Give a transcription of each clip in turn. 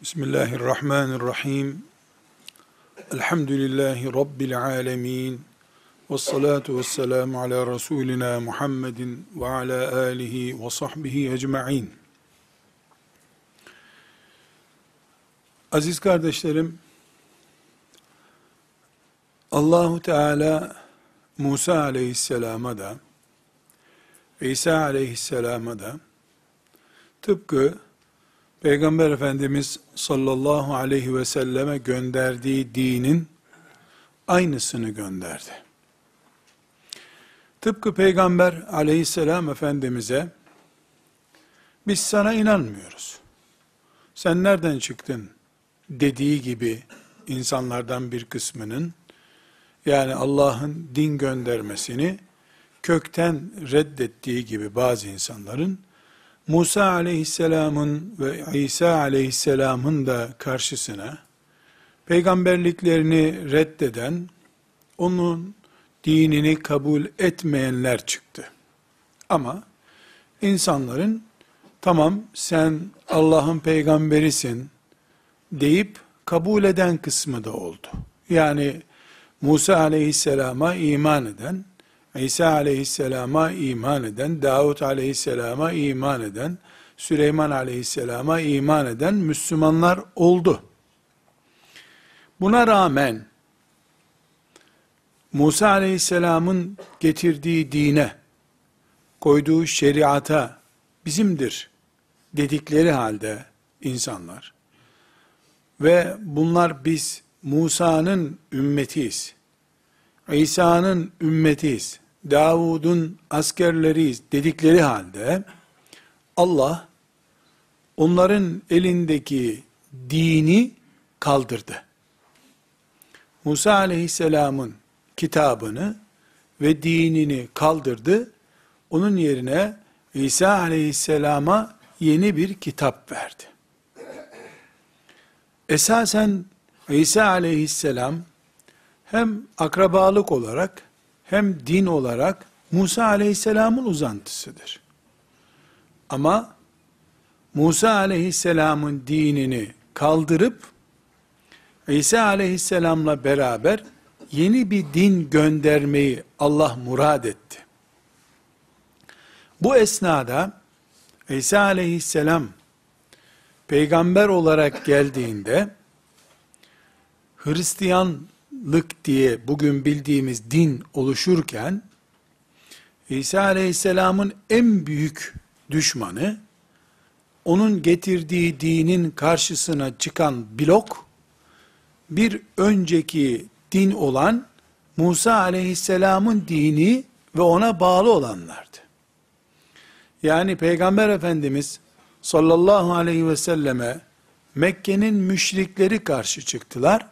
Bismillahirrahmanirrahim. Elhamdülillahi Rabbil alemin. Ve salatu ve selamu ala Resulina Muhammedin ve ala alihi ve sahbihi ecma'in. Aziz kardeşlerim, Allahu Teala Musa aleyhisselama da İsa aleyhisselama da tıpkı Peygamber Efendimiz sallallahu aleyhi ve selleme gönderdiği dinin aynısını gönderdi. Tıpkı Peygamber aleyhisselam Efendimiz'e biz sana inanmıyoruz. Sen nereden çıktın dediği gibi insanlardan bir kısmının yani Allah'ın din göndermesini kökten reddettiği gibi bazı insanların Musa aleyhisselamın ve İsa aleyhisselamın da karşısına peygamberliklerini reddeden, onun dinini kabul etmeyenler çıktı. Ama insanların tamam sen Allah'ın peygamberisin deyip kabul eden kısmı da oldu. Yani Musa aleyhisselama iman eden, İsa aleyhisselama iman eden, Davut aleyhisselama iman eden, Süleyman aleyhisselama iman eden Müslümanlar oldu. Buna rağmen Musa aleyhisselamın getirdiği dine, koyduğu şeriata bizimdir dedikleri halde insanlar ve bunlar biz Musa'nın ümmetiyiz, İsa'nın ümmetiyiz, Davud'un askerleriyiz dedikleri halde Allah onların elindeki dini kaldırdı. Musa aleyhisselamın kitabını ve dinini kaldırdı. Onun yerine İsa aleyhisselama yeni bir kitap verdi. Esasen İsa aleyhisselam hem akrabalık olarak hem din olarak Musa aleyhisselamın uzantısıdır. Ama Musa aleyhisselamın dinini kaldırıp İsa aleyhisselamla beraber yeni bir din göndermeyi Allah murad etti. Bu esnada İsa aleyhisselam peygamber olarak geldiğinde Hristiyanlık diye bugün bildiğimiz din oluşurken İsa Aleyhisselam'ın en büyük düşmanı onun getirdiği dinin karşısına çıkan blok bir önceki din olan Musa Aleyhisselam'ın dini ve ona bağlı olanlardı. Yani Peygamber Efendimiz sallallahu aleyhi ve selleme Mekke'nin müşrikleri karşı çıktılar.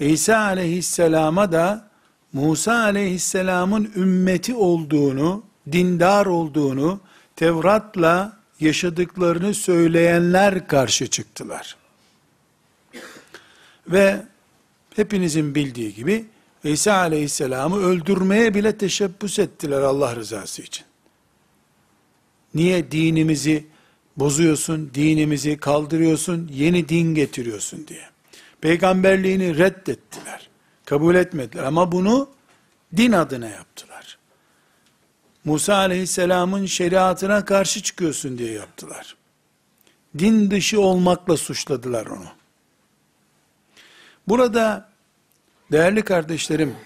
İsa aleyhisselama da Musa aleyhisselamın ümmeti olduğunu, dindar olduğunu, Tevrat'la yaşadıklarını söyleyenler karşı çıktılar. Ve hepinizin bildiği gibi İsa aleyhisselamı öldürmeye bile teşebbüs ettiler Allah rızası için. Niye dinimizi bozuyorsun, dinimizi kaldırıyorsun, yeni din getiriyorsun diye. Peygamberliğini reddettiler. Kabul etmediler ama bunu din adına yaptılar. Musa aleyhisselamın şeriatına karşı çıkıyorsun diye yaptılar. Din dışı olmakla suçladılar onu. Burada değerli kardeşlerim,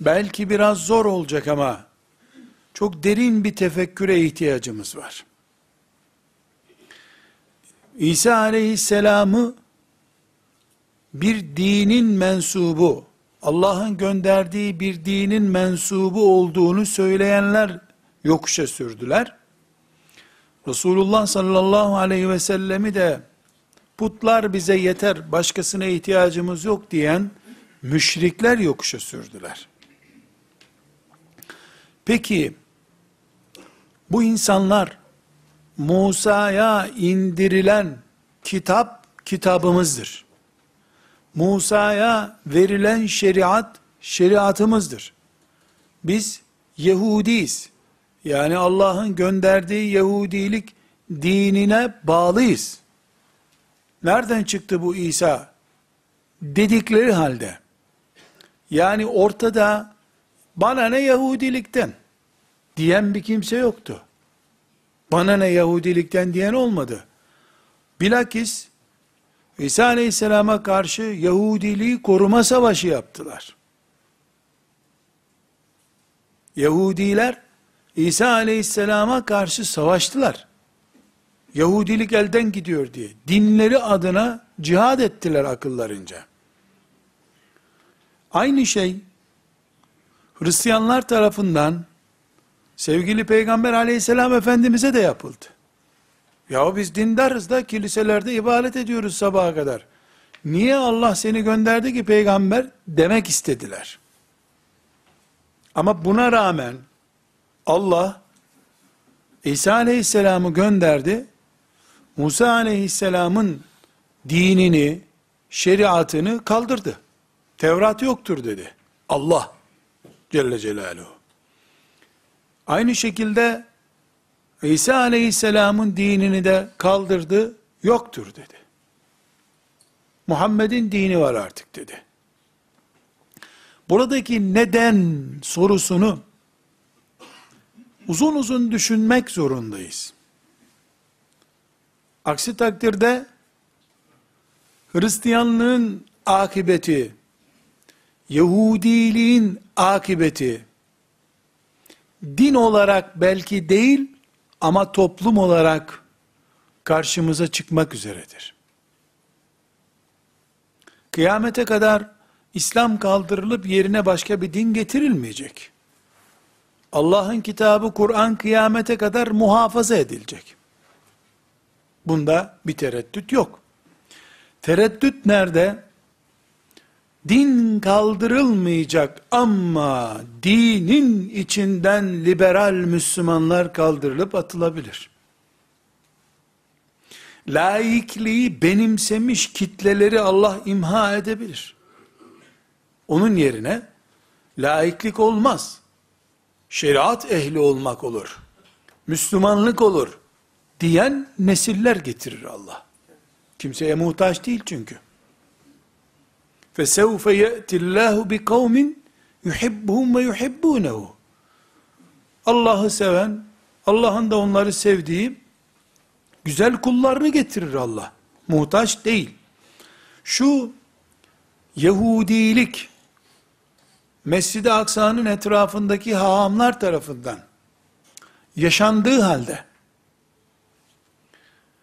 belki biraz zor olacak ama çok derin bir tefekküre ihtiyacımız var. İsa aleyhisselamı bir dinin mensubu, Allah'ın gönderdiği bir dinin mensubu olduğunu söyleyenler yokuşa sürdüler. Resulullah sallallahu aleyhi ve sellemi de putlar bize yeter, başkasına ihtiyacımız yok diyen müşrikler yokuşa sürdüler. Peki, bu insanlar Musa'ya indirilen kitap kitabımızdır. Musa'ya verilen şeriat şeriatımızdır. Biz Yahudiyiz. Yani Allah'ın gönderdiği Yahudilik dinine bağlıyız. nereden çıktı bu İsa dedikleri halde yani ortada bana ne Yahudilikten diyen bir kimse yoktu. Bana ne Yahudilikten diyen olmadı. Bilakis İsa Aleyhisselam'a karşı Yahudiliği koruma savaşı yaptılar. Yahudiler İsa Aleyhisselam'a karşı savaştılar. Yahudilik elden gidiyor diye. Dinleri adına cihad ettiler akıllarınca. Aynı şey Hristiyanlar tarafından sevgili Peygamber aleyhisselam efendimize de yapıldı. Ya biz dindarız da kiliselerde ibadet ediyoruz sabaha kadar. Niye Allah seni gönderdi ki peygamber demek istediler. Ama buna rağmen Allah İsa aleyhisselamı gönderdi. Musa aleyhisselamın dinini, şeriatını kaldırdı. Tevrat yoktur dedi. Allah Celle Celaluhu. Aynı şekilde İsa aleyhisselamın dinini de kaldırdı, yoktur dedi. Muhammed'in dini var artık dedi. Buradaki neden sorusunu uzun uzun düşünmek zorundayız. Aksi takdirde Hristiyanlığın akıbeti, Yahudiliğin akıbeti, din olarak belki değil ama toplum olarak karşımıza çıkmak üzeredir. Kıyamete kadar İslam kaldırılıp yerine başka bir din getirilmeyecek. Allah'ın kitabı Kur'an kıyamete kadar muhafaza edilecek. Bunda bir tereddüt yok. Tereddüt nerede? Din kaldırılmayacak ama dinin içinden liberal Müslümanlar kaldırılıp atılabilir. Laikliği benimsemiş kitleleri Allah imha edebilir. Onun yerine laiklik olmaz. Şeriat ehli olmak olur. Müslümanlık olur. Diyen nesiller getirir Allah. Kimseye muhtaç değil çünkü. فَسَوْفَ يَأْتِ اللّٰهُ بِقَوْمٍ يُحِبُّهُمْ وَيُحِبُّونَهُ Allah'ı seven, Allah'ın da onları sevdiği güzel kullarını getirir Allah. Muhtaç değil. Şu Yahudilik Mescid-i Aksa'nın etrafındaki hahamlar tarafından yaşandığı halde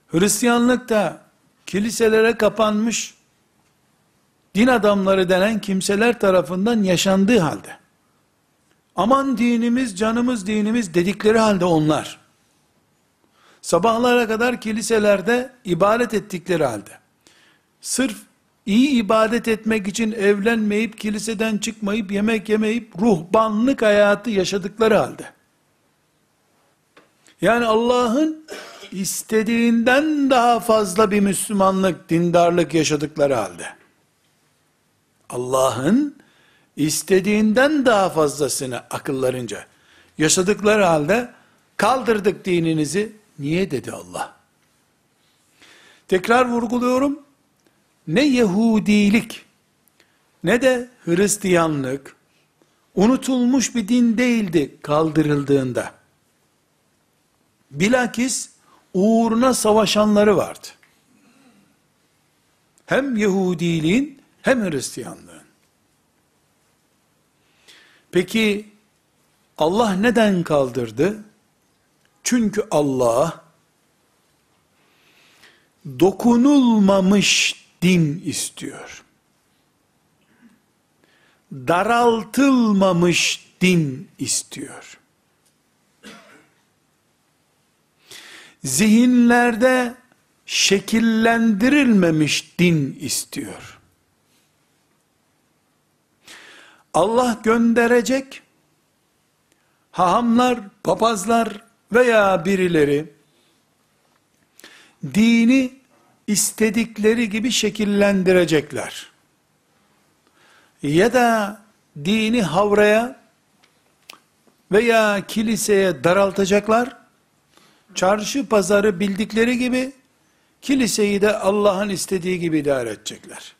Hristiyanlık da kiliselere kapanmış din adamları denen kimseler tarafından yaşandığı halde, aman dinimiz, canımız dinimiz dedikleri halde onlar, sabahlara kadar kiliselerde ibadet ettikleri halde, sırf iyi ibadet etmek için evlenmeyip, kiliseden çıkmayıp, yemek yemeyip, ruhbanlık hayatı yaşadıkları halde, yani Allah'ın istediğinden daha fazla bir Müslümanlık, dindarlık yaşadıkları halde, Allah'ın istediğinden daha fazlasını akıllarınca yaşadıkları halde kaldırdık dininizi. Niye dedi Allah? Tekrar vurguluyorum. Ne Yahudilik ne de Hristiyanlık unutulmuş bir din değildi kaldırıldığında. Bilakis uğruna savaşanları vardı. Hem Yahudiliğin hem Hristiyanlığın. Peki Allah neden kaldırdı? Çünkü Allah dokunulmamış din istiyor. Daraltılmamış din istiyor. Zihinlerde şekillendirilmemiş din istiyor. Allah gönderecek, hahamlar, papazlar veya birileri, dini istedikleri gibi şekillendirecekler. Ya da dini havraya veya kiliseye daraltacaklar, çarşı pazarı bildikleri gibi kiliseyi de Allah'ın istediği gibi idare edecekler.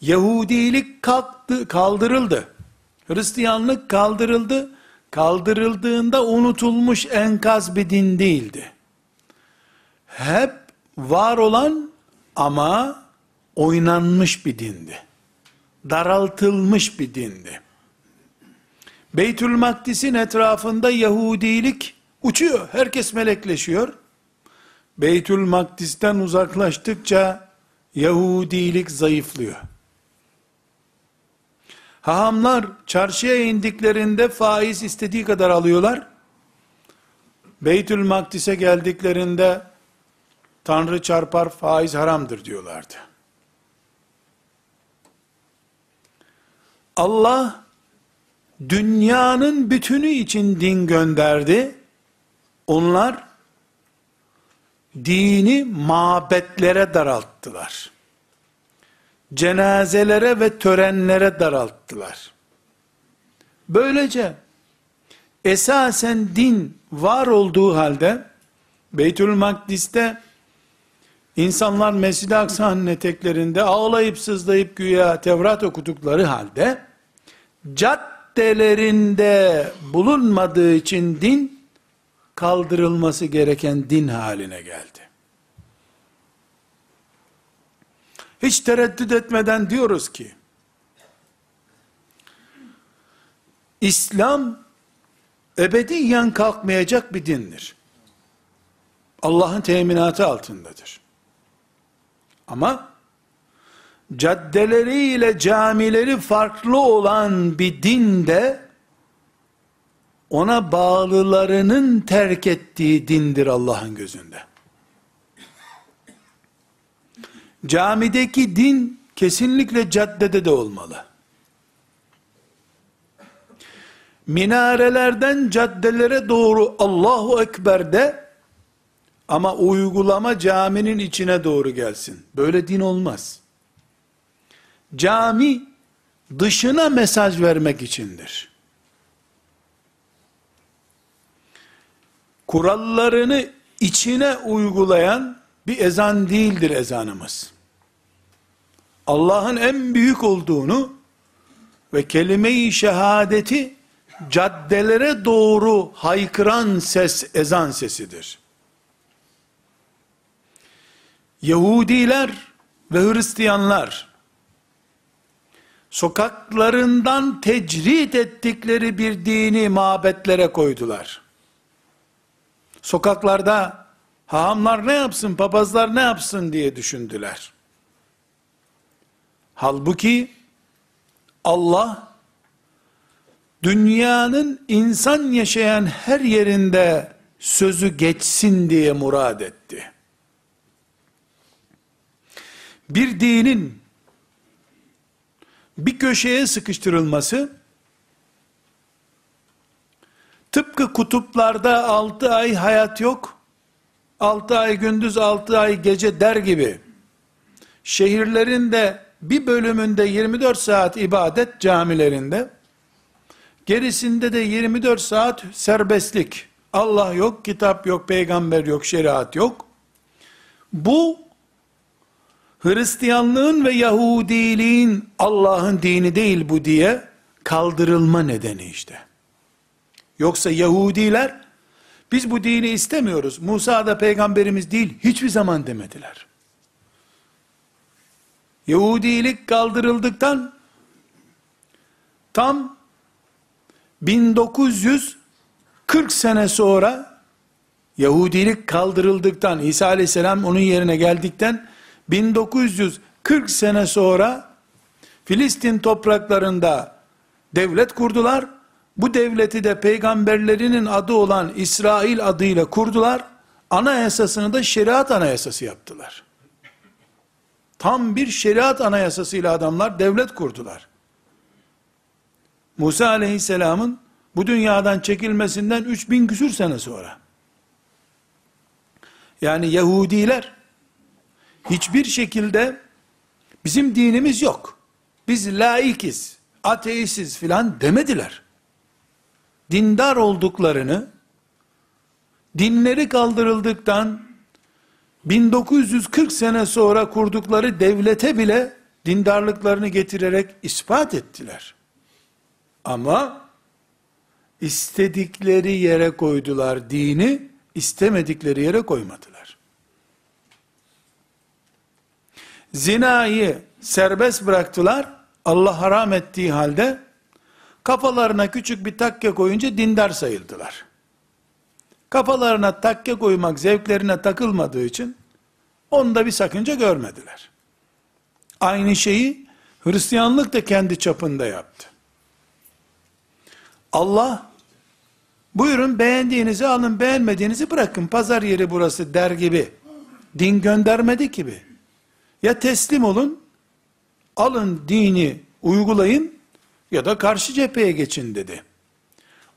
Yahudilik kalktı, kaldırıldı. Hristiyanlık kaldırıldı. Kaldırıldığında unutulmuş enkaz bir din değildi. Hep var olan ama oynanmış bir dindi. Daraltılmış bir dindi. Beytül Makdis'in etrafında Yahudilik uçuyor. Herkes melekleşiyor. Beytül Makdis'ten uzaklaştıkça Yahudilik zayıflıyor. Hahamlar çarşıya indiklerinde faiz istediği kadar alıyorlar. Beytül Makdis'e geldiklerinde Tanrı çarpar faiz haramdır diyorlardı. Allah dünyanın bütünü için din gönderdi. Onlar dini mabetlere daralttılar. Cenazelere ve törenlere daralttılar. Böylece esasen din var olduğu halde Beytül Makdis'te insanlar Mescid-i Aksa'nın eteklerinde ağlayıp sızlayıp güya Tevrat okudukları halde caddelerinde bulunmadığı için din kaldırılması gereken din haline geldi. Hiç tereddüt etmeden diyoruz ki, İslam ebediyen kalkmayacak bir dindir. Allah'ın teminatı altındadır. Ama caddeleriyle camileri farklı olan bir dinde ona bağlılarının terk ettiği dindir Allah'ın gözünde. Camideki din kesinlikle caddede de olmalı. Minarelerden caddelere doğru Allahu Ekber de ama uygulama caminin içine doğru gelsin. Böyle din olmaz. Cami dışına mesaj vermek içindir. Kurallarını içine uygulayan bir ezan değildir ezanımız. Allah'ın en büyük olduğunu ve kelime-i şehadeti caddelere doğru haykıran ses ezan sesidir. Yahudiler ve Hristiyanlar sokaklarından tecrit ettikleri bir dini mabetlere koydular. Sokaklarda hahamlar ne yapsın, papazlar ne yapsın diye düşündüler. Halbuki Allah dünyanın insan yaşayan her yerinde sözü geçsin diye murad etti. Bir dinin bir köşeye sıkıştırılması tıpkı kutuplarda altı ay hayat yok, altı ay gündüz altı ay gece der gibi şehirlerin de bir bölümünde 24 saat ibadet camilerinde gerisinde de 24 saat serbestlik Allah yok, kitap yok, peygamber yok, şeriat yok. Bu Hristiyanlığın ve Yahudiliğin Allah'ın dini değil bu diye kaldırılma nedeni işte. Yoksa Yahudiler biz bu dini istemiyoruz. Musa da peygamberimiz değil hiçbir zaman demediler. Yahudilik kaldırıldıktan tam 1940 sene sonra Yahudilik kaldırıldıktan İsa aleyhisselam onun yerine geldikten 1940 sene sonra Filistin topraklarında devlet kurdular. Bu devleti de peygamberlerinin adı olan İsrail adıyla kurdular. Anayasasını da şeriat anayasası yaptılar. Tam bir şeriat anayasasıyla adamlar devlet kurdular. Musa aleyhisselamın bu dünyadan çekilmesinden 3000 küsür sene sonra. Yani Yahudiler hiçbir şekilde bizim dinimiz yok. Biz laikiz, ateistiz filan demediler. Dindar olduklarını, dinleri kaldırıldıktan 1940 sene sonra kurdukları devlete bile dindarlıklarını getirerek ispat ettiler. Ama istedikleri yere koydular dini, istemedikleri yere koymadılar. Zinayı serbest bıraktılar, Allah haram ettiği halde, kafalarına küçük bir takke koyunca dindar sayıldılar. Kafalarına takke koymak zevklerine takılmadığı için, onda bir sakınca görmediler. Aynı şeyi Hristiyanlık da kendi çapında yaptı. Allah buyurun beğendiğinizi alın beğenmediğinizi bırakın pazar yeri burası der gibi din göndermedi gibi. Ya teslim olun alın dini uygulayın ya da karşı cepheye geçin dedi.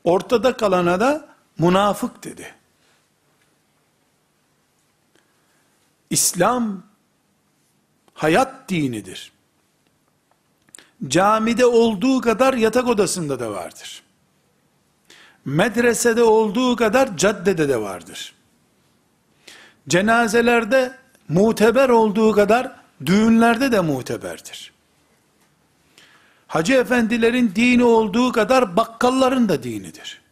Ortada kalana da münafık dedi. İslam hayat dinidir. Camide olduğu kadar yatak odasında da vardır. Medresede olduğu kadar caddede de vardır. Cenazelerde muteber olduğu kadar düğünlerde de muteberdir. Hacı efendilerin dini olduğu kadar bakkalların da dinidir.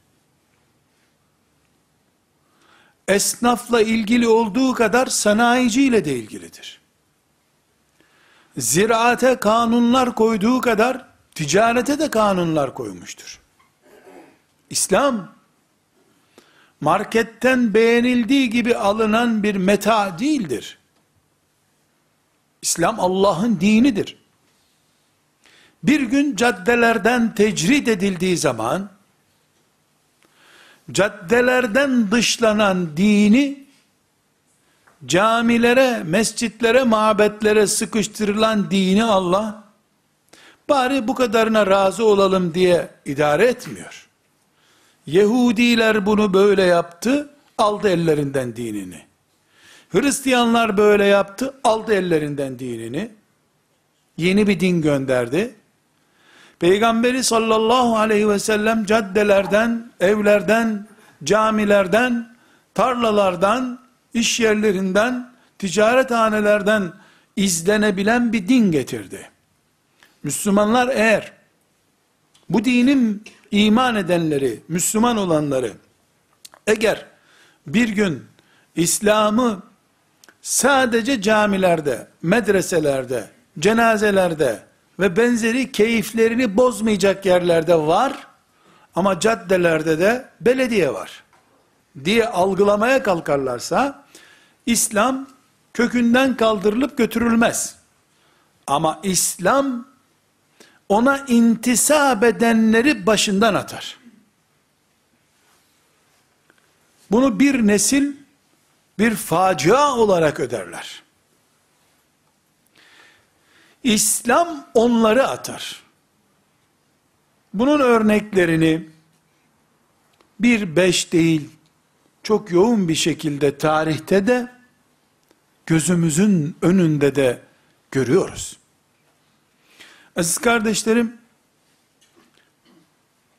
Esnafla ilgili olduğu kadar sanayiciyle de ilgilidir. Ziraate kanunlar koyduğu kadar ticarete de kanunlar koymuştur. İslam marketten beğenildiği gibi alınan bir meta değildir. İslam Allah'ın dinidir. Bir gün caddelerden tecrit edildiği zaman caddelerden dışlanan dini camilere, mescitlere, mabetlere sıkıştırılan dini Allah bari bu kadarına razı olalım diye idare etmiyor. Yahudiler bunu böyle yaptı, aldı ellerinden dinini. Hristiyanlar böyle yaptı, aldı ellerinden dinini. Yeni bir din gönderdi. Peygamberi sallallahu aleyhi ve sellem caddelerden, evlerden, camilerden, tarlalardan, iş yerlerinden, ticarethanelerden izlenebilen bir din getirdi. Müslümanlar eğer bu dinin iman edenleri, Müslüman olanları eğer bir gün İslam'ı sadece camilerde, medreselerde, cenazelerde ve benzeri keyiflerini bozmayacak yerlerde var ama caddelerde de belediye var diye algılamaya kalkarlarsa İslam kökünden kaldırılıp götürülmez. Ama İslam ona intisap edenleri başından atar. Bunu bir nesil bir facia olarak öderler. İslam onları atar. Bunun örneklerini bir beş değil, çok yoğun bir şekilde tarihte de gözümüzün önünde de görüyoruz. Aziz kardeşlerim,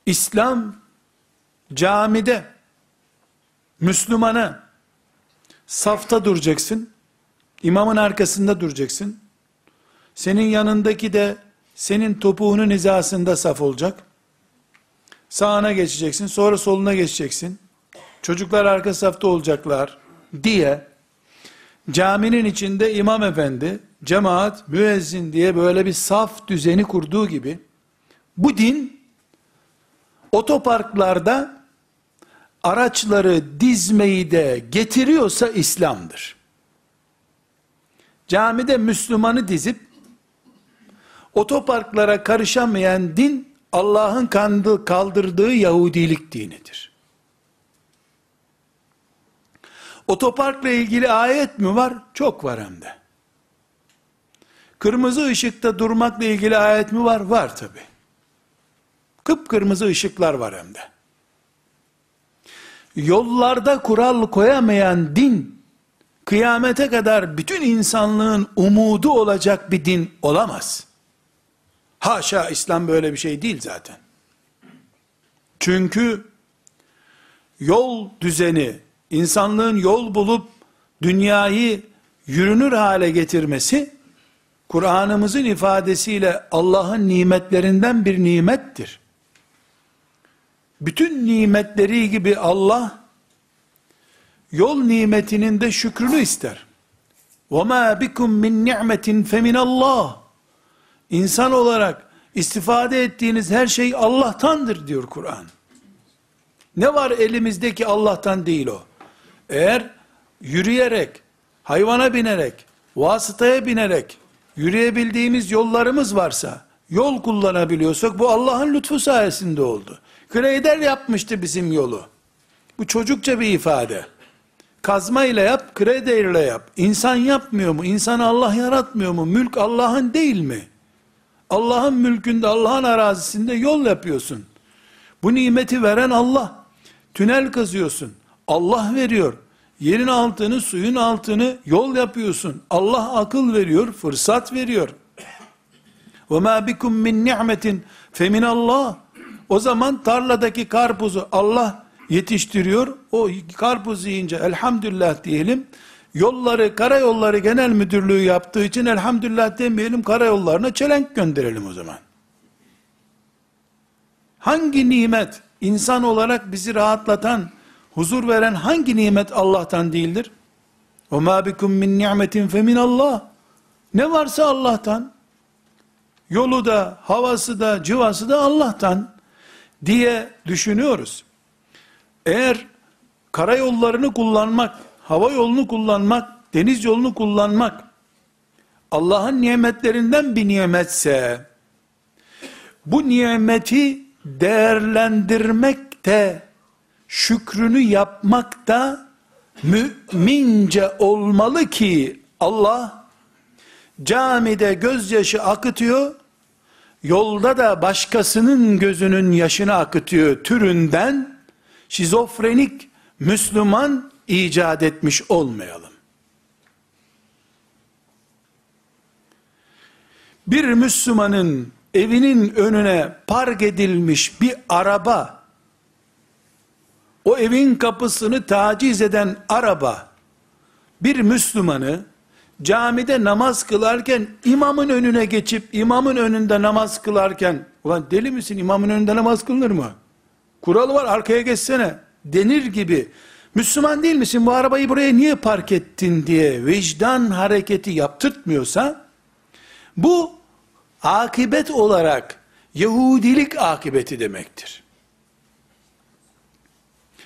İslam camide Müslümana safta duracaksın, imamın arkasında duracaksın, senin yanındaki de senin topuğunun hizasında saf olacak, sağına geçeceksin, sonra soluna geçeceksin, çocuklar arka safta olacaklar diye caminin içinde imam efendi, cemaat, müezzin diye böyle bir saf düzeni kurduğu gibi bu din otoparklarda araçları dizmeyi de getiriyorsa İslam'dır. Camide Müslümanı dizip otoparklara karışamayan din Allah'ın kaldırdığı Yahudilik dinidir. Otoparkla ilgili ayet mi var? Çok var hem de. Kırmızı ışıkta durmakla ilgili ayet mi var? Var tabi. Kıpkırmızı ışıklar var hem de. Yollarda kural koyamayan din, kıyamete kadar bütün insanlığın umudu olacak bir din olamaz. Haşa İslam böyle bir şey değil zaten. Çünkü yol düzeni, insanlığın yol bulup dünyayı yürünür hale getirmesi, Kur'an'ımızın ifadesiyle Allah'ın nimetlerinden bir nimettir. Bütün nimetleri gibi Allah, yol nimetinin de şükrünü ister. وَمَا بِكُمْ مِنْ نِعْمَةٍ فَمِنَ اللّٰهِ İnsan olarak istifade ettiğiniz her şey Allah'tandır diyor Kur'an. Ne var elimizdeki Allah'tan değil o. Eğer yürüyerek, hayvana binerek, vasıtaya binerek, yürüyebildiğimiz yollarımız varsa, yol kullanabiliyorsak bu Allah'ın lütfu sayesinde oldu. Greyder yapmıştı bizim yolu. Bu çocukça bir ifade. Kazma ile yap, kredi ile yap. İnsan yapmıyor mu? İnsanı Allah yaratmıyor mu? Mülk Allah'ın değil mi? Allah'ın mülkünde, Allah'ın arazisinde yol yapıyorsun. Bu nimeti veren Allah. Tünel kazıyorsun. Allah veriyor. Yerin altını, suyun altını yol yapıyorsun. Allah akıl veriyor, fırsat veriyor. وَمَا بِكُمْ مِنْ نِعْمَةٍ فَمِنَ اللّٰهِ O zaman tarladaki karpuzu Allah yetiştiriyor. O karpuz yiyince elhamdülillah diyelim. Yolları, karayolları genel müdürlüğü yaptığı için elhamdülillah demeyelim karayollarına çelenk gönderelim o zaman. Hangi nimet insan olarak bizi rahatlatan, huzur veren hangi nimet Allah'tan değildir? O ma bikum min ni'metin fe min Allah. Ne varsa Allah'tan. Yolu da, havası da, civası da Allah'tan diye düşünüyoruz. Eğer karayollarını kullanmak hava yolunu kullanmak, deniz yolunu kullanmak Allah'ın nimetlerinden bir nimetse bu nimeti değerlendirmekte şükrünü yapmakta mümince olmalı ki Allah camide gözyaşı akıtıyor yolda da başkasının gözünün yaşını akıtıyor türünden şizofrenik Müslüman icat etmiş olmayalım. Bir Müslümanın evinin önüne park edilmiş bir araba, o evin kapısını taciz eden araba, bir Müslümanı camide namaz kılarken imamın önüne geçip imamın önünde namaz kılarken ulan deli misin imamın önünde namaz kılınır mı? Kuralı var arkaya geçsene denir gibi Müslüman değil misin bu arabayı buraya niye park ettin diye vicdan hareketi yaptırtmıyorsa bu akibet olarak Yahudilik akibeti demektir.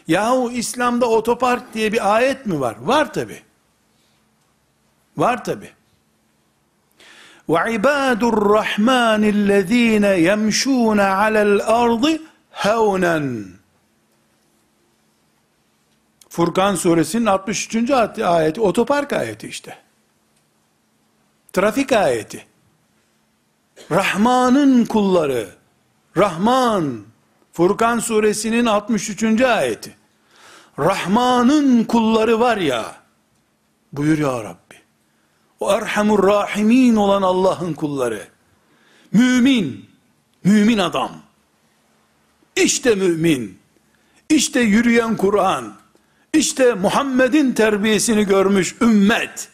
Yahu İslam'da otopark diye bir ayet mi var? Var tabi. Var tabi. وَعِبَادُ الرَّحْمَانِ الَّذ۪ينَ يَمْشُونَ عَلَى الْأَرْضِ هَوْنًا Furkan suresinin 63. ayeti, otopark ayeti işte. Trafik ayeti. Rahman'ın kulları, Rahman, Furkan suresinin 63. ayeti. Rahman'ın kulları var ya, buyur ya Rabbi. O Erhamur Rahimin olan Allah'ın kulları. Mümin, mümin adam. İşte mümin. İşte yürüyen Kur'an. İşte Muhammed'in terbiyesini görmüş ümmet.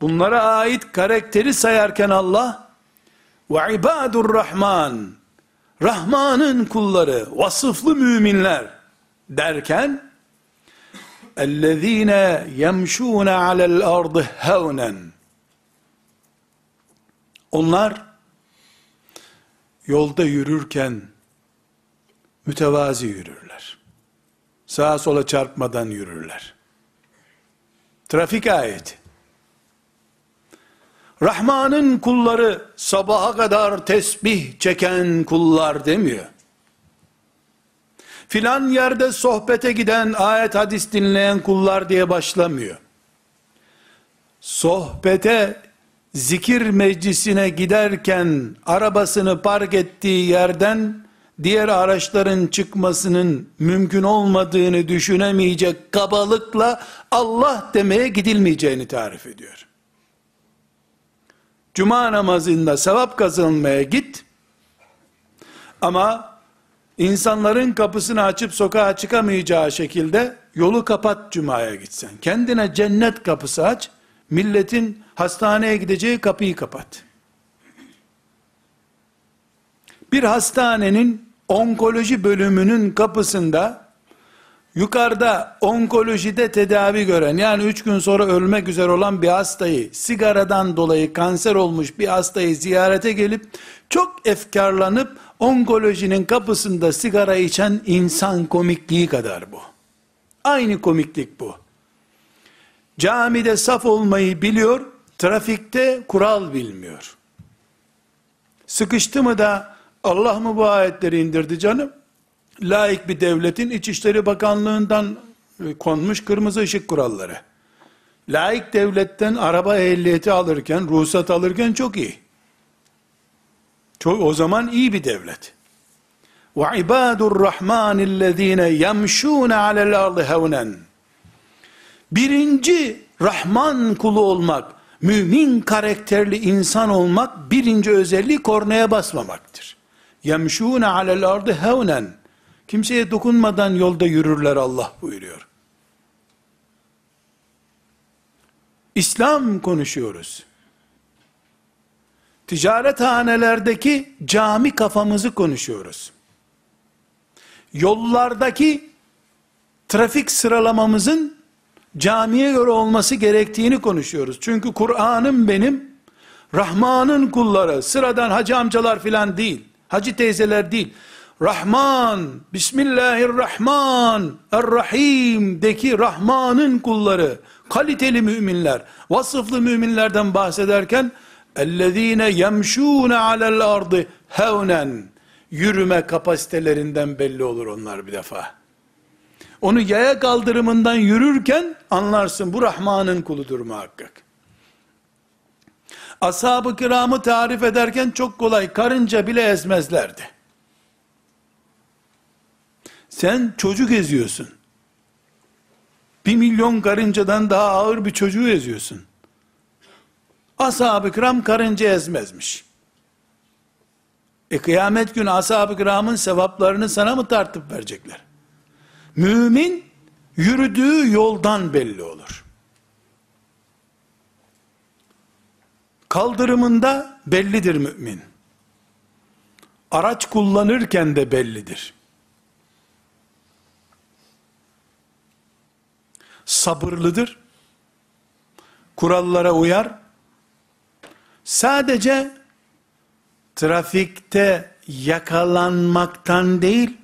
Bunlara ait karakteri sayarken Allah ve ibadur rahman Rahman'ın kulları, vasıflı müminler derken ellezine yemşûne alel ardı hevnen onlar yolda yürürken mütevazi yürürler. Sağa sola çarpmadan yürürler. Trafik ayeti. Rahman'ın kulları sabaha kadar tesbih çeken kullar demiyor. Filan yerde sohbete giden ayet hadis dinleyen kullar diye başlamıyor. Sohbete zikir meclisine giderken arabasını park ettiği yerden diğer araçların çıkmasının mümkün olmadığını düşünemeyecek kabalıkla Allah demeye gidilmeyeceğini tarif ediyor. Cuma namazında sevap kazanmaya git. Ama insanların kapısını açıp sokağa çıkamayacağı şekilde yolu kapat cumaya gitsen. Kendine cennet kapısı aç, milletin hastaneye gideceği kapıyı kapat. Bir hastanenin onkoloji bölümünün kapısında yukarıda onkolojide tedavi gören yani 3 gün sonra ölmek üzere olan bir hastayı sigaradan dolayı kanser olmuş bir hastayı ziyarete gelip çok efkarlanıp onkolojinin kapısında sigara içen insan komikliği kadar bu. Aynı komiklik bu. Camide saf olmayı biliyor, trafikte kural bilmiyor. Sıkıştı mı da Allah mı bu ayetleri indirdi canım? Laik bir devletin İçişleri Bakanlığından e, konmuş kırmızı ışık kuralları. Laik devletten araba ehliyeti alırken, ruhsat alırken çok iyi. Çok, o zaman iyi bir devlet. Ve ibadur rahmanillezine yemşûne alel ardı hevnen. Birinci Rahman kulu olmak, mümin karakterli insan olmak, birinci özelliği kornaya basmamaktır. Yemşûne alel ardı hevnen. Kimseye dokunmadan yolda yürürler Allah buyuruyor. İslam konuşuyoruz. Ticaret hanelerdeki cami kafamızı konuşuyoruz. Yollardaki trafik sıralamamızın camiye göre olması gerektiğini konuşuyoruz. Çünkü Kur'an'ım benim, Rahman'ın kulları, sıradan hacı amcalar filan değil, hacı teyzeler değil. Rahman, Bismillahirrahman, Errahim'deki Rahman'ın kulları, kaliteli müminler, vasıflı müminlerden bahsederken, اَلَّذ۪ينَ يَمْشُونَ عَلَى الْاَرْضِ هَوْنًا Yürüme kapasitelerinden belli olur onlar bir defa. Onu yaya kaldırımından yürürken anlarsın bu Rahman'ın kuludur muhakkak. Ashab-ı kiramı tarif ederken çok kolay, karınca bile ezmezlerdi. Sen çocuk eziyorsun. Bir milyon karıncadan daha ağır bir çocuğu eziyorsun. Ashab-ı kiram karınca ezmezmiş. E kıyamet günü ashab-ı kiramın sevaplarını sana mı tartıp verecekler? Mümin yürüdüğü yoldan belli olur. Kaldırımında bellidir mümin. Araç kullanırken de bellidir. Sabırlıdır. Kurallara uyar. Sadece trafikte yakalanmaktan değil,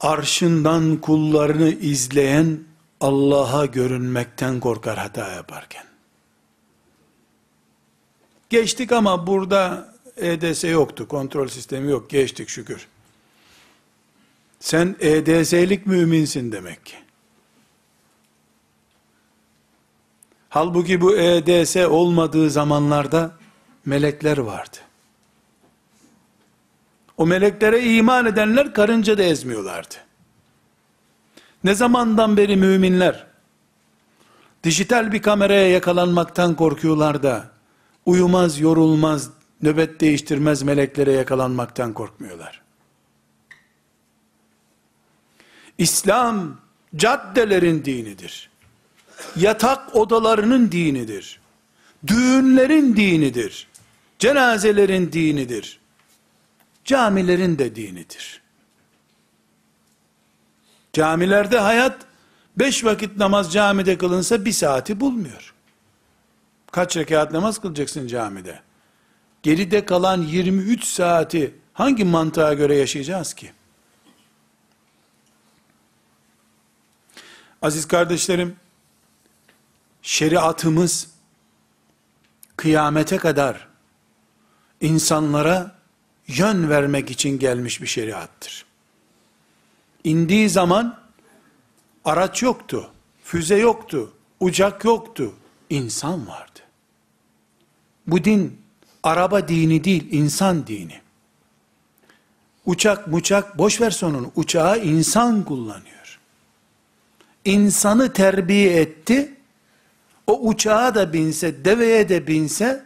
arşından kullarını izleyen Allah'a görünmekten korkar hata yaparken. Geçtik ama burada EDS yoktu, kontrol sistemi yok, geçtik şükür. Sen EDS'lik müminsin demek ki. Halbuki bu EDS olmadığı zamanlarda melekler vardı. O meleklere iman edenler karınca da ezmiyorlardı. Ne zamandan beri müminler dijital bir kameraya yakalanmaktan korkuyorlar da uyumaz, yorulmaz, nöbet değiştirmez meleklere yakalanmaktan korkmuyorlar. İslam caddelerin dinidir. Yatak odalarının dinidir. Düğünlerin dinidir. Cenazelerin dinidir. Camilerin de dinidir. Camilerde hayat, beş vakit namaz camide kılınsa bir saati bulmuyor. Kaç rekat namaz kılacaksın camide? Geride kalan 23 saati hangi mantığa göre yaşayacağız ki? Aziz kardeşlerim, şeriatımız kıyamete kadar insanlara yön vermek için gelmiş bir şeriattır. İndiği zaman araç yoktu, füze yoktu, uçak yoktu, insan vardı. Bu din araba dini değil, insan dini. Uçak muçak boş ver sonunu. Uçağı insan kullanıyor. İnsanı terbiye etti. O uçağa da binse, deveye de binse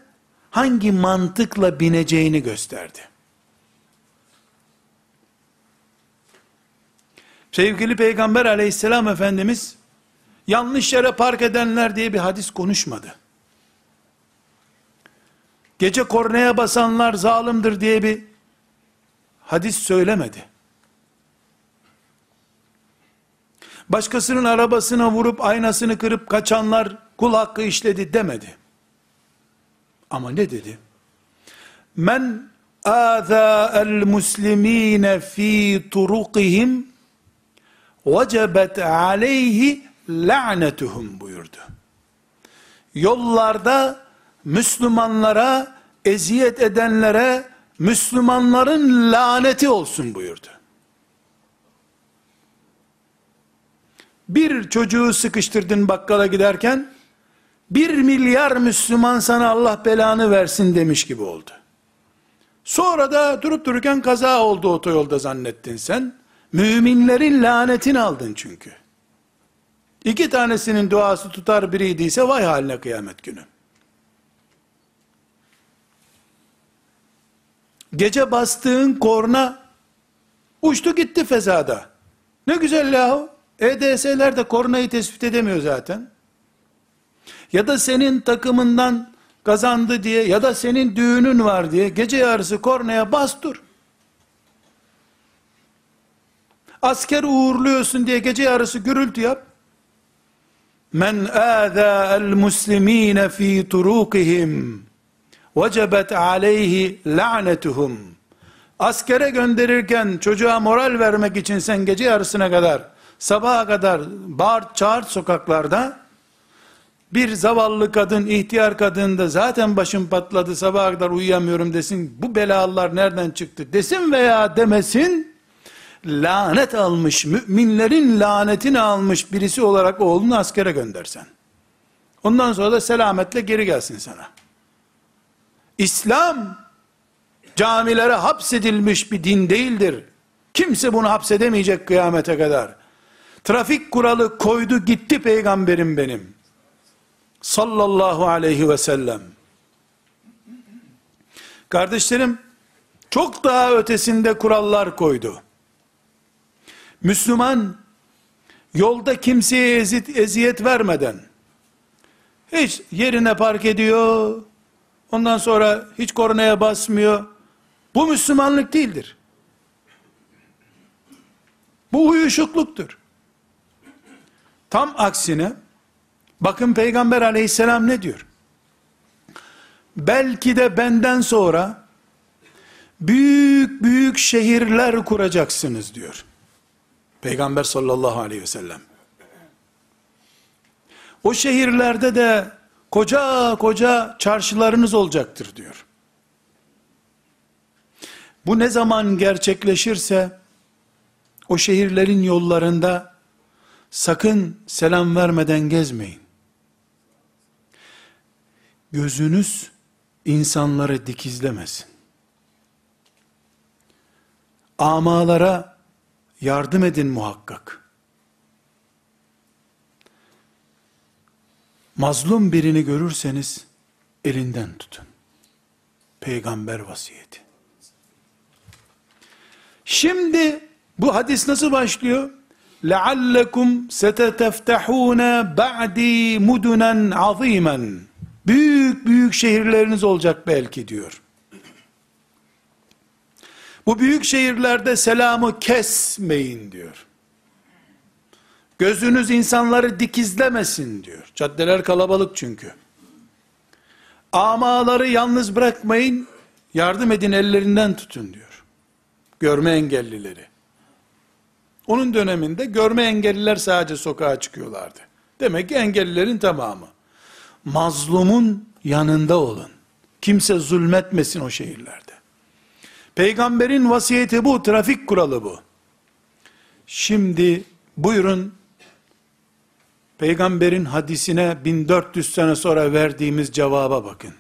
hangi mantıkla bineceğini gösterdi. Sevgili Peygamber aleyhisselam Efendimiz, yanlış yere park edenler diye bir hadis konuşmadı. Gece kornaya basanlar zalimdir diye bir hadis söylemedi. Başkasının arabasına vurup aynasını kırıp kaçanlar kul hakkı işledi demedi. Ama ne dedi? Men âzâ el muslimîne fî turukihim vecebet aleyhi la'netuhum buyurdu. Yollarda Müslümanlara eziyet edenlere Müslümanların laneti olsun buyurdu. Bir çocuğu sıkıştırdın bakkala giderken, bir milyar Müslüman sana Allah belanı versin demiş gibi oldu. Sonra da durup dururken kaza oldu otoyolda zannettin sen. Müminlerin lanetini aldın çünkü. İki tanesinin duası tutar biriydiyse vay haline kıyamet günü. Gece bastığın korna uçtu gitti fezada. Ne güzel yahu. EDS'ler de kornayı tespit edemiyor zaten. Ya da senin takımından kazandı diye ya da senin düğünün var diye gece yarısı kornaya bas dur. Asker uğurluyorsun diye gece yarısı gürültü yap. Men âzâ el muslimîne fî turûkihim vecebet aleyhi la'netuhum. Askere gönderirken çocuğa moral vermek için sen gece yarısına kadar sabaha kadar bağır çağır sokaklarda bir zavallı kadın, ihtiyar kadın da zaten başım patladı sabaha kadar uyuyamıyorum desin. Bu belalar nereden çıktı desin veya demesin. Lanet almış, müminlerin lanetini almış birisi olarak oğlunu askere göndersen. Ondan sonra da selametle geri gelsin sana. İslam camilere hapsedilmiş bir din değildir. Kimse bunu hapsedemeyecek kıyamete kadar. Trafik kuralı koydu gitti peygamberim benim. Sallallahu aleyhi ve sellem. Kardeşlerim, çok daha ötesinde kurallar koydu. Müslüman, yolda kimseye ezit, eziyet vermeden, hiç yerine park ediyor, ondan sonra hiç kornaya basmıyor, bu Müslümanlık değildir. Bu uyuşukluktur. Tam aksine, bakın Peygamber aleyhisselam ne diyor? Belki de benden sonra, büyük büyük şehirler kuracaksınız diyor. Peygamber sallallahu aleyhi ve sellem. O şehirlerde de koca koca çarşılarınız olacaktır diyor. Bu ne zaman gerçekleşirse o şehirlerin yollarında sakın selam vermeden gezmeyin. Gözünüz insanları dikizlemesin. Amalara yardım edin muhakkak. Mazlum birini görürseniz elinden tutun. Peygamber vasiyeti. Şimdi bu hadis nasıl başlıyor? لَعَلَّكُمْ سَتَتَفْتَحُونَ بَعْدِي مُدُنًا عَظِيمًا Büyük büyük şehirleriniz olacak belki diyor. Bu büyük şehirlerde selamı kesmeyin diyor. Gözünüz insanları dikizlemesin diyor. Caddeler kalabalık çünkü. Amaları yalnız bırakmayın, yardım edin ellerinden tutun diyor. Görme engellileri. Onun döneminde görme engelliler sadece sokağa çıkıyorlardı. Demek ki engellilerin tamamı. Mazlumun yanında olun. Kimse zulmetmesin o şehirlerde. Peygamberin vasiyeti bu, trafik kuralı bu. Şimdi buyurun peygamberin hadisine 1400 sene sonra verdiğimiz cevaba bakın.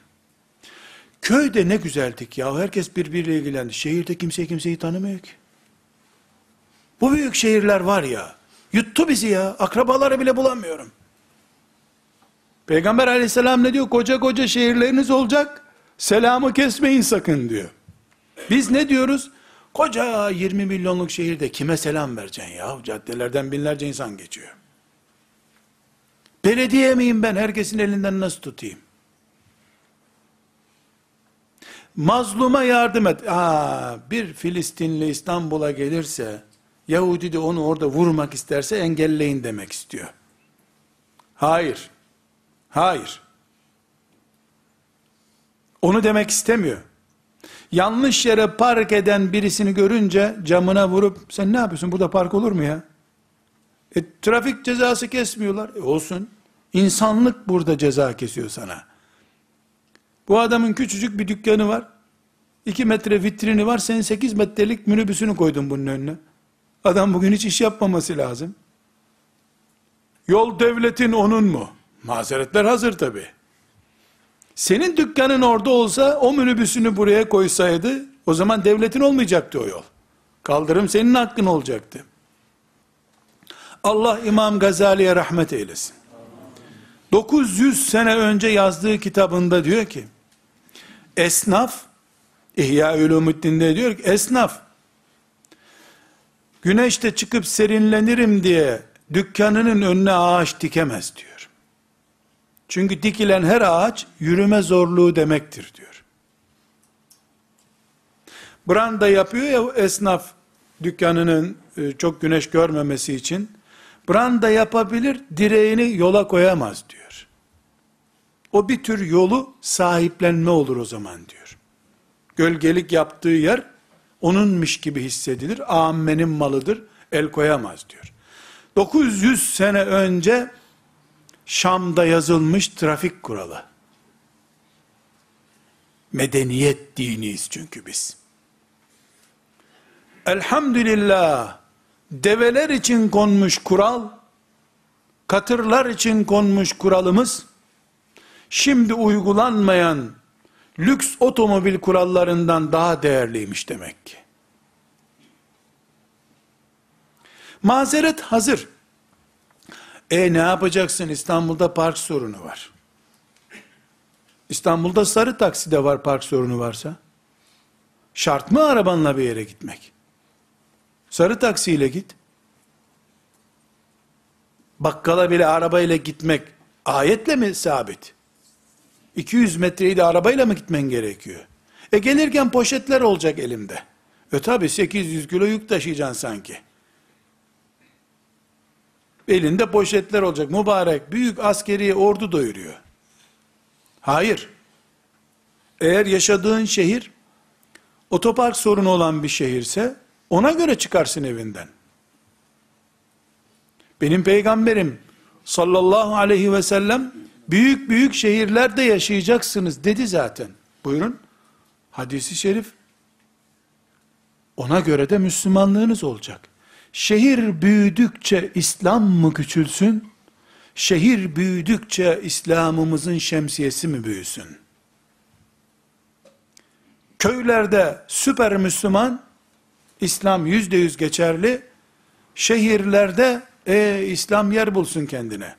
Köyde ne güzeldik ya. Herkes birbiriyle ilgilendi. Şehirde kimse kimseyi tanımıyor ki. Bu büyük şehirler var ya. Yuttu bizi ya. Akrabaları bile bulamıyorum. Peygamber aleyhisselam ne diyor? Koca koca şehirleriniz olacak. Selamı kesmeyin sakın diyor. Biz ne diyoruz? Koca 20 milyonluk şehirde kime selam vereceksin ya? Caddelerden binlerce insan geçiyor. Belediye miyim ben? Herkesin elinden nasıl tutayım? Mazluma yardım et. Aa, bir Filistinli İstanbul'a gelirse, Yahudi de onu orada vurmak isterse engelleyin demek istiyor. Hayır. Hayır. Onu demek istemiyor. Yanlış yere park eden birisini görünce camına vurup sen ne yapıyorsun burada park olur mu ya? E, trafik cezası kesmiyorlar. E, olsun. İnsanlık burada ceza kesiyor sana. Bu adamın küçücük bir dükkanı var. 2 metre vitrini var. Senin 8 metrelik minibüsünü koydun bunun önüne. Adam bugün hiç iş yapmaması lazım. Yol devletin onun mu? Mazeretler hazır tabi. Senin dükkanın orada olsa o minibüsünü buraya koysaydı o zaman devletin olmayacaktı o yol. Kaldırım senin hakkın olacaktı. Allah İmam Gazali'ye rahmet eylesin. 900 sene önce yazdığı kitabında diyor ki, esnaf, İhya Ulumuddin'de diyor ki, esnaf, güneşte çıkıp serinlenirim diye dükkanının önüne ağaç dikemez diyor. Çünkü dikilen her ağaç yürüme zorluğu demektir diyor. Branda yapıyor ya esnaf dükkanının e, çok güneş görmemesi için branda yapabilir direğini yola koyamaz diyor. O bir tür yolu sahiplenme olur o zaman diyor. Gölgelik yaptığı yer onunmuş gibi hissedilir. Ammenin malıdır. El koyamaz diyor. 900 sene önce Şam'da yazılmış trafik kuralı. Medeniyet diniyiz çünkü biz. Elhamdülillah develer için konmuş kural, katırlar için konmuş kuralımız, şimdi uygulanmayan lüks otomobil kurallarından daha değerliymiş demek ki. Mazeret hazır. E ne yapacaksın? İstanbul'da park sorunu var. İstanbul'da sarı takside var park sorunu varsa. Şart mı arabanla bir yere gitmek? Sarı taksiyle git. Bakkala bile arabayla gitmek ayetle mi sabit? 200 metreyi de arabayla mı gitmen gerekiyor? E gelirken poşetler olacak elimde. E tabi 800 kilo yük taşıyacaksın sanki. Elinde poşetler olacak. Mübarek büyük askeri ordu doyuruyor. Hayır. Eğer yaşadığın şehir otopark sorunu olan bir şehirse ona göre çıkarsın evinden. Benim peygamberim sallallahu aleyhi ve sellem büyük büyük şehirlerde yaşayacaksınız dedi zaten. Buyurun. Hadisi şerif. Ona göre de Müslümanlığınız olacak. Şehir büyüdükçe İslam mı küçülsün? Şehir büyüdükçe İslam'ımızın şemsiyesi mi büyüsün? Köylerde süper Müslüman, İslam yüzde yüz geçerli, şehirlerde e, İslam yer bulsun kendine.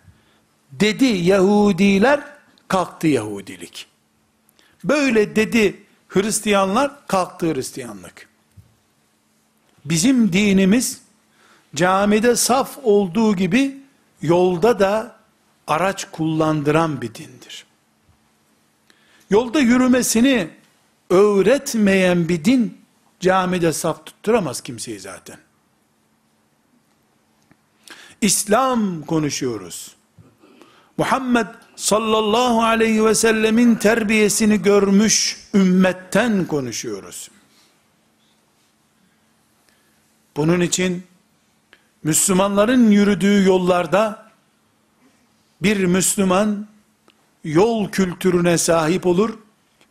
Dedi Yahudiler, kalktı Yahudilik. Böyle dedi Hristiyanlar, kalktı Hristiyanlık. Bizim dinimiz, camide saf olduğu gibi, yolda da araç kullandıran bir dindir. Yolda yürümesini öğretmeyen bir din, camide saf tutturamaz kimseyi zaten. İslam konuşuyoruz. Muhammed sallallahu aleyhi ve sellemin terbiyesini görmüş ümmetten konuşuyoruz. Bunun için Müslümanların yürüdüğü yollarda bir Müslüman yol kültürüne sahip olur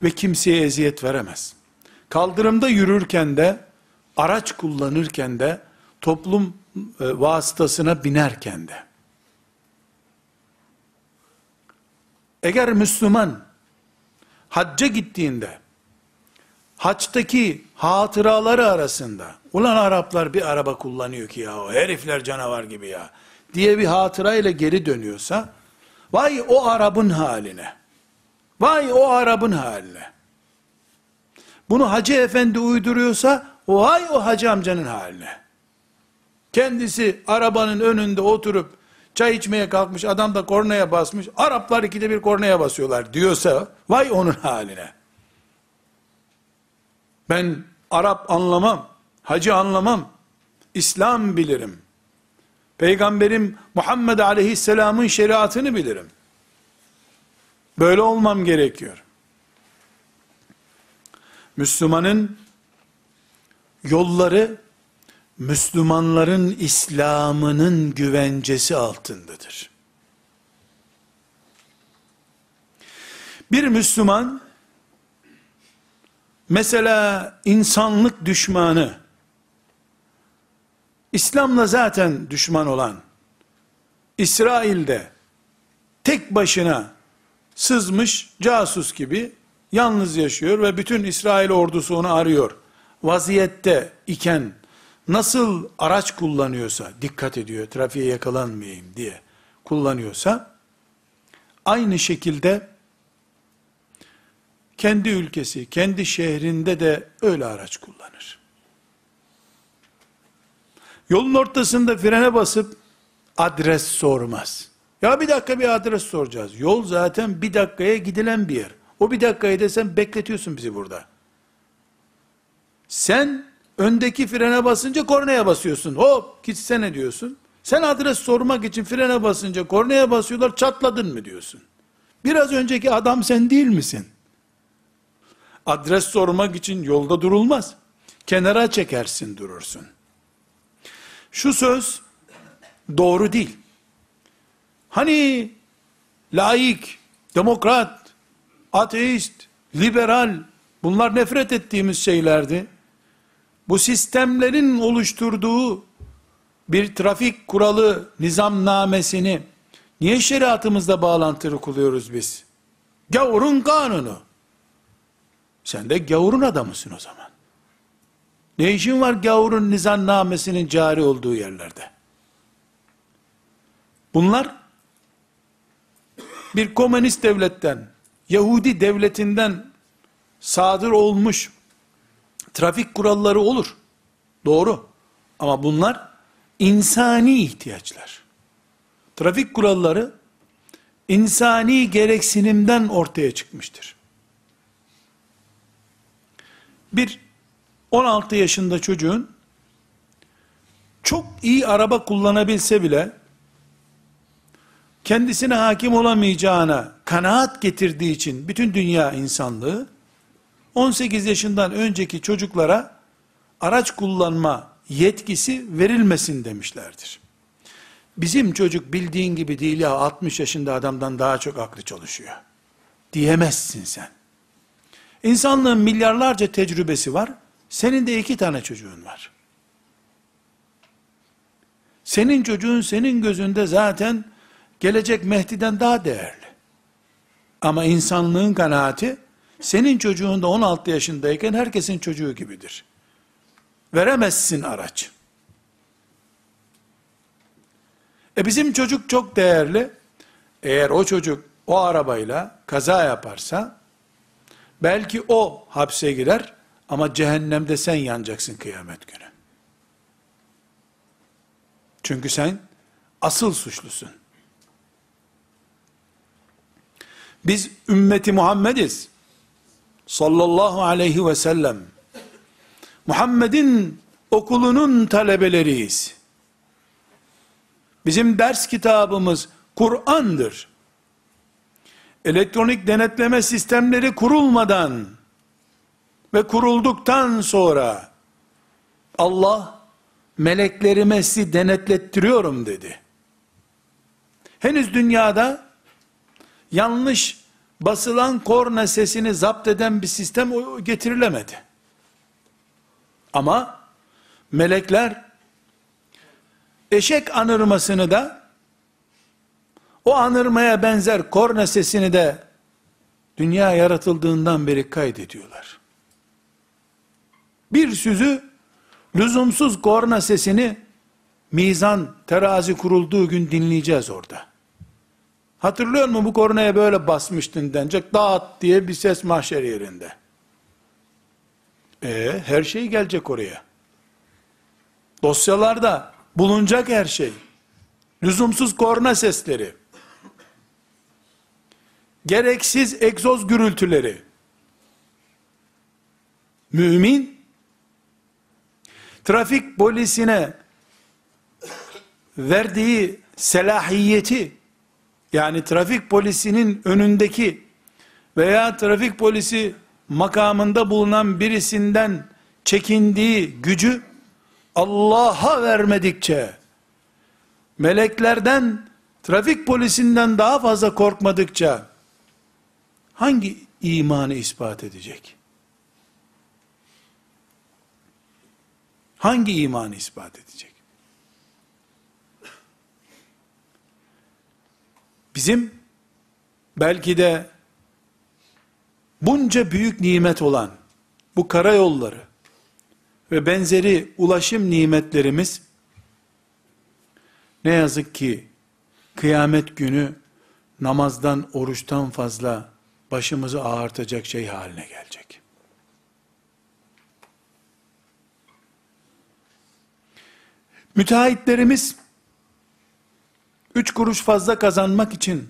ve kimseye eziyet veremez. Kaldırımda yürürken de, araç kullanırken de, toplum e, vasıtasına binerken de. Eğer Müslüman hacca gittiğinde haçtaki hatıraları arasında ulan Araplar bir araba kullanıyor ki ya o herifler canavar gibi ya diye bir hatırayla geri dönüyorsa vay o Arap'ın haline vay o Arap'ın haline bunu Hacı Efendi uyduruyorsa vay o hacı amcanın haline. Kendisi arabanın önünde oturup çay içmeye kalkmış adam da kornaya basmış. Araplar ikide bir kornaya basıyorlar diyorsa vay onun haline. Ben Arap anlamam, hacı anlamam, İslam bilirim. Peygamberim Muhammed Aleyhisselam'ın şeriatını bilirim. Böyle olmam gerekiyor. Müslümanın yolları Müslümanların İslam'ının güvencesi altındadır. Bir Müslüman mesela insanlık düşmanı İslam'la zaten düşman olan İsrail'de tek başına sızmış casus gibi yalnız yaşıyor ve bütün İsrail ordusu onu arıyor. Vaziyette iken nasıl araç kullanıyorsa, dikkat ediyor, trafiğe yakalanmayayım diye kullanıyorsa, aynı şekilde kendi ülkesi, kendi şehrinde de öyle araç kullanır. Yolun ortasında frene basıp adres sormaz. Ya bir dakika bir adres soracağız. Yol zaten bir dakikaya gidilen bir yer. O bir dakikayı da bekletiyorsun bizi burada. Sen öndeki frene basınca kornaya basıyorsun. Hop gitsene diyorsun. Sen adres sormak için frene basınca kornaya basıyorlar çatladın mı diyorsun. Biraz önceki adam sen değil misin? Adres sormak için yolda durulmaz. Kenara çekersin durursun. Şu söz doğru değil. Hani laik, demokrat, ateist, liberal bunlar nefret ettiğimiz şeylerdi. Bu sistemlerin oluşturduğu bir trafik kuralı nizamnamesini niye şeriatımızda bağlantılı kılıyoruz biz? Gavurun kanunu. Sen de gavurun adamısın o zaman. Ne işin var gavurun nizamnamesinin cari olduğu yerlerde? Bunlar bir komünist devletten, Yahudi devletinden sadır olmuş trafik kuralları olur. Doğru. Ama bunlar insani ihtiyaçlar. Trafik kuralları insani gereksinimden ortaya çıkmıştır. Bir 16 yaşında çocuğun çok iyi araba kullanabilse bile kendisine hakim olamayacağına kanaat getirdiği için bütün dünya insanlığı 18 yaşından önceki çocuklara araç kullanma yetkisi verilmesin demişlerdir. Bizim çocuk bildiğin gibi değil ya 60 yaşında adamdan daha çok aklı çalışıyor. Diyemezsin sen. İnsanlığın milyarlarca tecrübesi var. Senin de iki tane çocuğun var. Senin çocuğun senin gözünde zaten gelecek Mehdi'den daha değerli. Ama insanlığın kanaati senin çocuğun da 16 yaşındayken herkesin çocuğu gibidir. Veremezsin araç. E bizim çocuk çok değerli. Eğer o çocuk o arabayla kaza yaparsa belki o hapse girer ama cehennemde sen yanacaksın kıyamet günü. Çünkü sen asıl suçlusun. Biz ümmeti Muhammediz sallallahu aleyhi ve sellem Muhammed'in okulunun talebeleriyiz. Bizim ders kitabımız Kur'an'dır. Elektronik denetleme sistemleri kurulmadan ve kurulduktan sonra Allah meleklerime sizi denetlettiriyorum dedi. Henüz dünyada yanlış basılan korna sesini zapt eden bir sistem getirilemedi. Ama melekler eşek anırmasını da o anırmaya benzer korna sesini de dünya yaratıldığından beri kaydediyorlar. Bir süzü lüzumsuz korna sesini mizan terazi kurulduğu gün dinleyeceğiz orada. Hatırlıyor musun bu kornaya böyle basmıştın denecek. Dağıt diye bir ses mahşer yerinde. E, her şey gelecek oraya. Dosyalarda bulunacak her şey. Lüzumsuz korna sesleri. Gereksiz egzoz gürültüleri. Mümin trafik polisine verdiği selahiyeti yani trafik polisinin önündeki veya trafik polisi makamında bulunan birisinden çekindiği gücü Allah'a vermedikçe meleklerden trafik polisinden daha fazla korkmadıkça hangi imanı ispat edecek? Hangi imanı ispat edecek? Bizim belki de bunca büyük nimet olan bu karayolları ve benzeri ulaşım nimetlerimiz ne yazık ki kıyamet günü namazdan, oruçtan fazla başımızı ağartacak şey haline gelecek. Müteahhitlerimiz üç kuruş fazla kazanmak için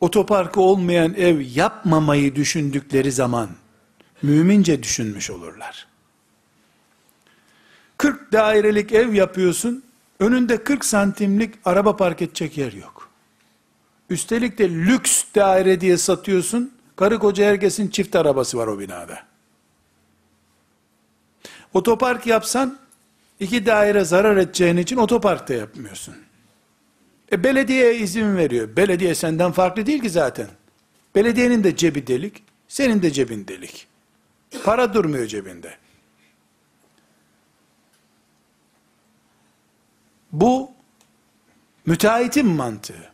otoparkı olmayan ev yapmamayı düşündükleri zaman mümince düşünmüş olurlar. 40 dairelik ev yapıyorsun, önünde 40 santimlik araba park edecek yer yok. Üstelik de lüks daire diye satıyorsun, karı koca herkesin çift arabası var o binada. Otopark yapsan, iki daire zarar edeceğin için otoparkta yapmıyorsun. E belediye izin veriyor. Belediye senden farklı değil ki zaten. Belediyenin de cebi delik, senin de cebin delik. Para durmuyor cebinde. Bu müteahhitin mantığı.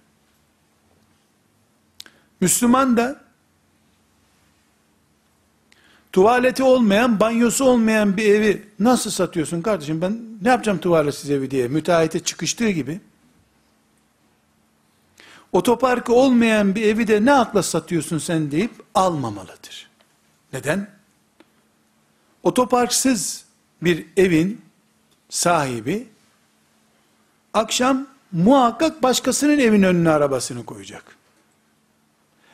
Müslüman da tuvaleti olmayan, banyosu olmayan bir evi nasıl satıyorsun kardeşim? Ben ne yapacağım tuvaletsiz evi diye müteahhite çıkıştığı gibi otoparkı olmayan bir evi de ne akla satıyorsun sen deyip almamalıdır. Neden? Otoparksız bir evin sahibi akşam muhakkak başkasının evin önüne arabasını koyacak.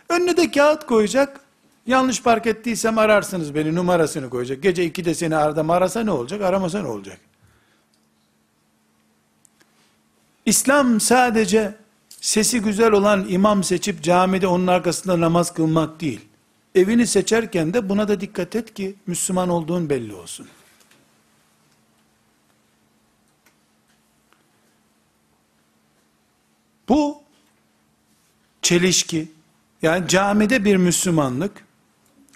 Önüne de kağıt koyacak. Yanlış park ettiysem ararsınız beni numarasını koyacak. Gece 2'de seni aradım arasa ne olacak aramasa ne olacak? İslam sadece sesi güzel olan imam seçip camide onun arkasında namaz kılmak değil. Evini seçerken de buna da dikkat et ki Müslüman olduğun belli olsun. Bu çelişki, yani camide bir Müslümanlık,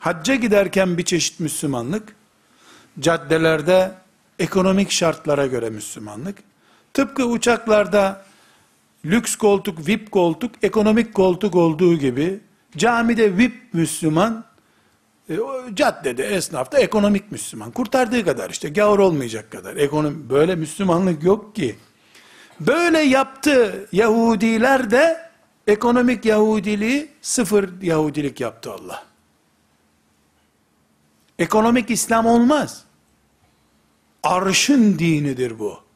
hacca giderken bir çeşit Müslümanlık, caddelerde ekonomik şartlara göre Müslümanlık, tıpkı uçaklarda lüks koltuk, VIP koltuk, ekonomik koltuk olduğu gibi, camide VIP Müslüman, e, caddede, esnafta ekonomik Müslüman. Kurtardığı kadar işte, gavur olmayacak kadar. Ekonomi, böyle Müslümanlık yok ki. Böyle yaptı Yahudiler de ekonomik Yahudiliği sıfır Yahudilik yaptı Allah. Ekonomik İslam olmaz. Arşın dinidir bu.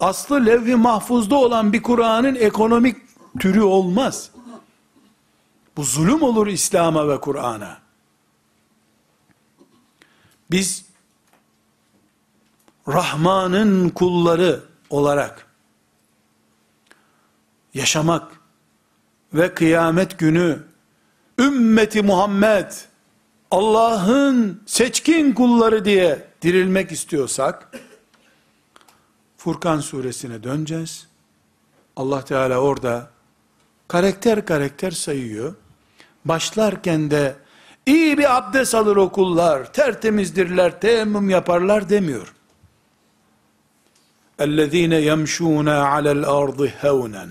Aslı levh-i mahfuzda olan bir Kur'an'ın ekonomik türü olmaz. Bu zulüm olur İslam'a ve Kur'an'a. Biz Rahman'ın kulları olarak yaşamak ve kıyamet günü ümmeti Muhammed Allah'ın seçkin kulları diye dirilmek istiyorsak Furkan suresine döneceğiz. Allah Teala orada karakter karakter sayıyor. Başlarken de iyi bir abdest alır o kullar, tertemizdirler, teyemmüm yaparlar demiyor. اَلَّذ۪ينَ يَمْشُونَ عَلَى الْاَرْضِ هَوْنًا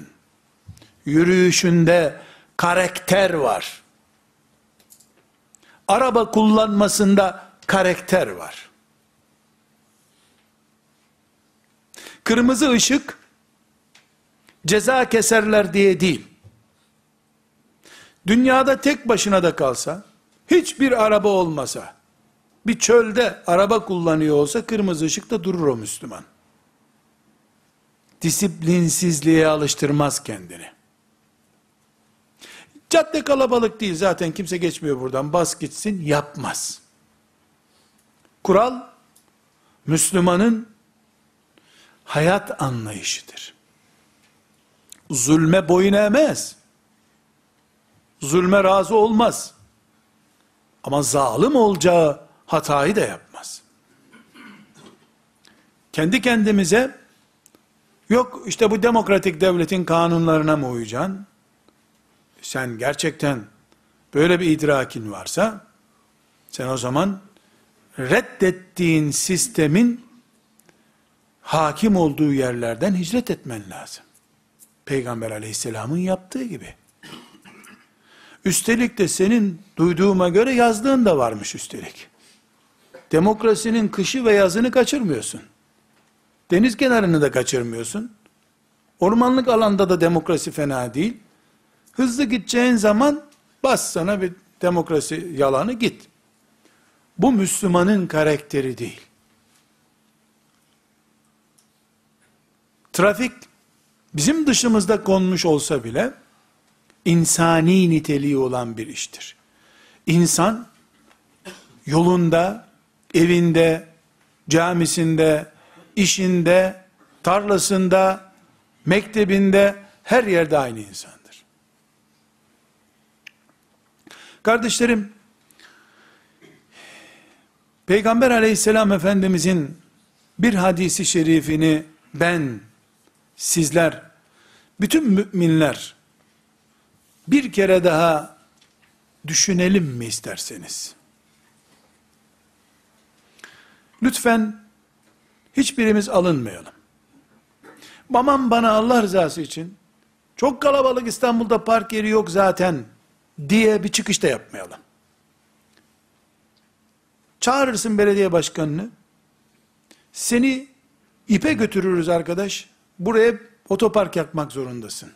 Yürüyüşünde karakter var. Araba kullanmasında karakter var. Kırmızı ışık ceza keserler diye değil. Dünyada tek başına da kalsa, hiçbir araba olmasa, Bir çölde araba kullanıyor olsa kırmızı ışıkta durur o Müslüman. Disiplinsizliğe alıştırmaz kendini. Cadde kalabalık değil zaten kimse geçmiyor buradan bas gitsin yapmaz. Kural Müslümanın hayat anlayışıdır. Zulme boyun eğmez. Zulme razı olmaz. Ama zalim olacağı hatayı da yapmaz. Kendi kendimize yok işte bu demokratik devletin kanunlarına mı uyacaksın? Sen gerçekten böyle bir idrakin varsa sen o zaman reddettiğin sistemin hakim olduğu yerlerden hicret etmen lazım. Peygamber aleyhisselamın yaptığı gibi. Üstelik de senin duyduğuma göre yazdığın da varmış üstelik. Demokrasinin kışı ve yazını kaçırmıyorsun. Deniz kenarını da kaçırmıyorsun. Ormanlık alanda da demokrasi fena değil. Hızlı gideceğin zaman bas sana bir demokrasi yalanı git. Bu Müslümanın karakteri değil. Trafik bizim dışımızda konmuş olsa bile insani niteliği olan bir iştir. İnsan yolunda, evinde, camisinde, işinde, tarlasında, mektebinde, her yerde aynı insandır. Kardeşlerim, Peygamber aleyhisselam efendimizin bir hadisi şerifini ben, sizler, bütün müminler bir kere daha düşünelim mi isterseniz? Lütfen hiçbirimiz alınmayalım. Babam bana Allah rızası için çok kalabalık İstanbul'da park yeri yok zaten diye bir çıkış da yapmayalım. Çağırırsın belediye başkanını. Seni ipe götürürüz arkadaş. Buraya otopark yapmak zorundasın.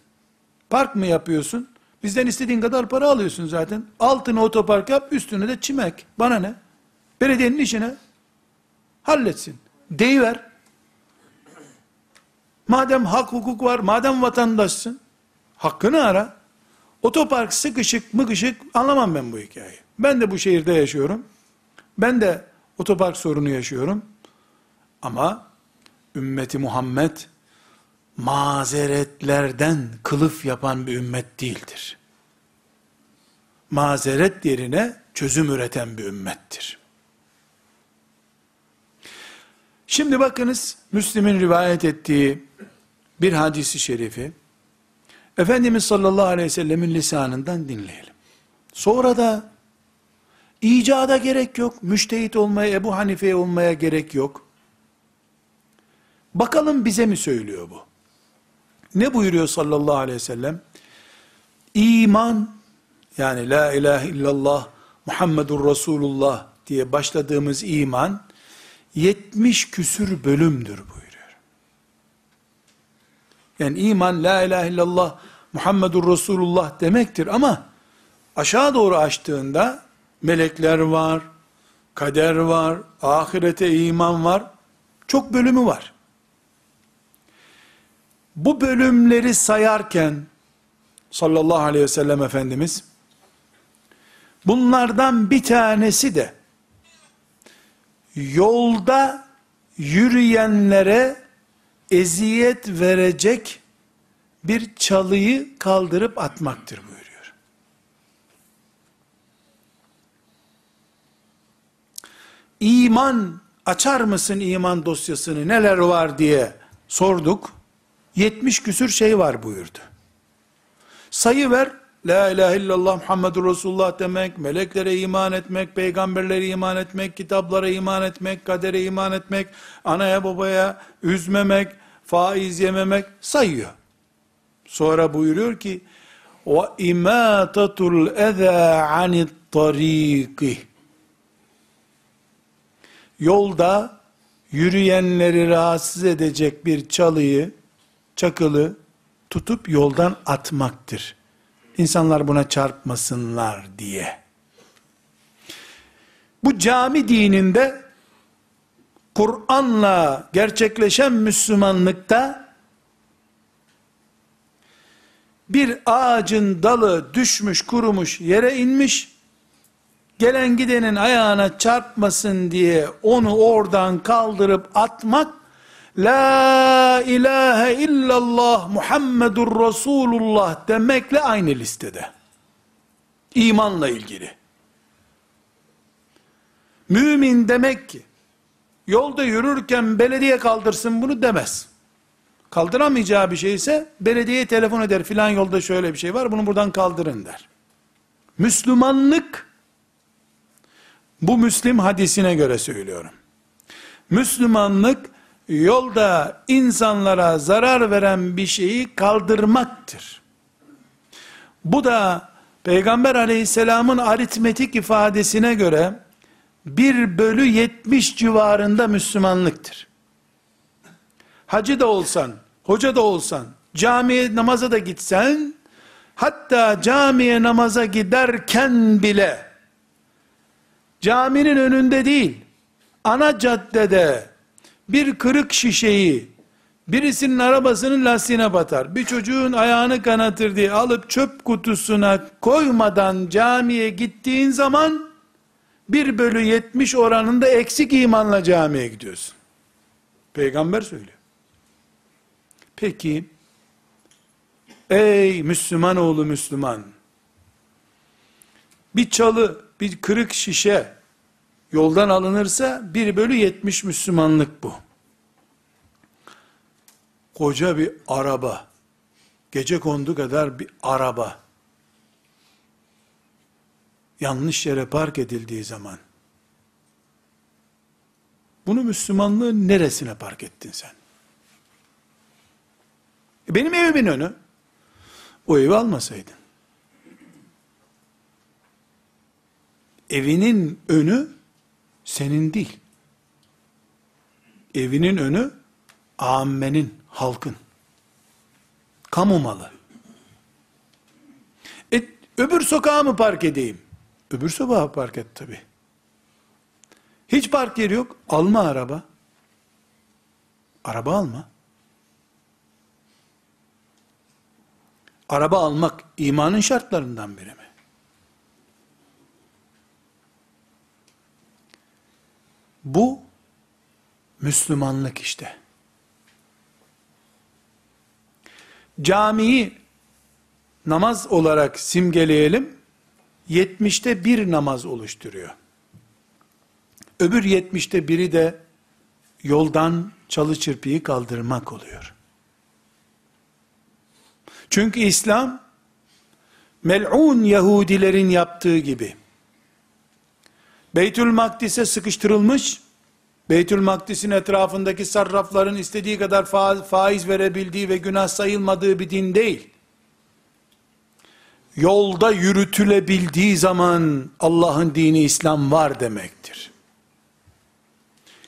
Park mı yapıyorsun? Bizden istediğin kadar para alıyorsun zaten. Altına otopark yap, üstüne de çimek. Bana ne? Belediyenin işine halletsin. Deyiver. Madem hak hukuk var, madem vatandaşsın, hakkını ara. Otopark sıkışık mıkışık anlamam ben bu hikayeyi. Ben de bu şehirde yaşıyorum. Ben de otopark sorunu yaşıyorum. Ama ümmeti Muhammed mazeretlerden kılıf yapan bir ümmet değildir. Mazeret yerine çözüm üreten bir ümmettir. Şimdi bakınız Müslim'in rivayet ettiği bir hadisi şerifi Efendimiz sallallahu aleyhi ve sellemin lisanından dinleyelim. Sonra da icada gerek yok. Müştehit olmaya, Ebu Hanife'ye olmaya gerek yok. Bakalım bize mi söylüyor bu? Ne buyuruyor sallallahu aleyhi ve sellem? İman, yani la ilahe illallah Muhammedur Resulullah diye başladığımız iman, 70 küsür bölümdür buyuruyor. Yani iman la ilahe illallah Muhammedur Resulullah demektir ama aşağı doğru açtığında melekler var, kader var, ahirete iman var. Çok bölümü var. Bu bölümleri sayarken sallallahu aleyhi ve sellem Efendimiz bunlardan bir tanesi de yolda yürüyenlere eziyet verecek bir çalıyı kaldırıp atmaktır buyuruyor. İman açar mısın iman dosyasını neler var diye sorduk. 70 küsür şey var buyurdu. Sayı ver, La ilahe illallah Muhammedur Resulullah demek, meleklere iman etmek, peygamberlere iman etmek, kitaplara iman etmek, kadere iman etmek, anaya babaya üzmemek, faiz yememek sayıyor. Sonra buyuruyor ki, imatatul eza anit tariki. Yolda yürüyenleri rahatsız edecek bir çalıyı, çakılı tutup yoldan atmaktır. İnsanlar buna çarpmasınlar diye. Bu cami dininde Kur'an'la gerçekleşen Müslümanlıkta bir ağacın dalı düşmüş, kurumuş, yere inmiş, gelen gidenin ayağına çarpmasın diye onu oradan kaldırıp atmak, La ilahe illallah Muhammedur Resulullah demekle aynı listede. İmanla ilgili. Mümin demek ki, yolda yürürken belediye kaldırsın bunu demez. Kaldıramayacağı bir şeyse, belediyeye telefon eder, filan yolda şöyle bir şey var, bunu buradan kaldırın der. Müslümanlık, bu Müslim hadisine göre söylüyorum. Müslümanlık, yolda insanlara zarar veren bir şeyi kaldırmaktır. Bu da Peygamber aleyhisselamın aritmetik ifadesine göre 1 bölü 70 civarında Müslümanlıktır. Hacı da olsan, hoca da olsan, camiye namaza da gitsen, hatta camiye namaza giderken bile, caminin önünde değil, ana caddede, bir kırık şişeyi, birisinin arabasının lastiğine batar, bir çocuğun ayağını kanatır diye alıp çöp kutusuna koymadan camiye gittiğin zaman, 1 bölü 70 oranında eksik imanla camiye gidiyorsun. Peygamber söylüyor. Peki, ey Müslüman oğlu Müslüman, bir çalı, bir kırık şişe, yoldan alınırsa 1 bölü 70 Müslümanlık bu. Koca bir araba, gece kondu kadar bir araba, yanlış yere park edildiği zaman, bunu Müslümanlığın neresine park ettin sen? E benim evimin önü, o evi almasaydın. Evinin önü, senin değil. Evinin önü, ammenin, halkın. Kamu malı. E, öbür sokağa mı park edeyim? Öbür sokağa park et tabi. Hiç park yeri yok. Alma araba. Araba alma. Araba almak imanın şartlarından biri mi? Bu Müslümanlık işte. Camiyi namaz olarak simgeleyelim. 70'te bir namaz oluşturuyor. Öbür 70'te biri de yoldan çalı çırpıyı kaldırmak oluyor. Çünkü İslam mel'un Yahudilerin yaptığı gibi Beytül Makdis'e sıkıştırılmış, Beytül Makdis'in etrafındaki sarrafların istediği kadar faiz verebildiği ve günah sayılmadığı bir din değil. Yolda yürütülebildiği zaman Allah'ın dini İslam var demektir.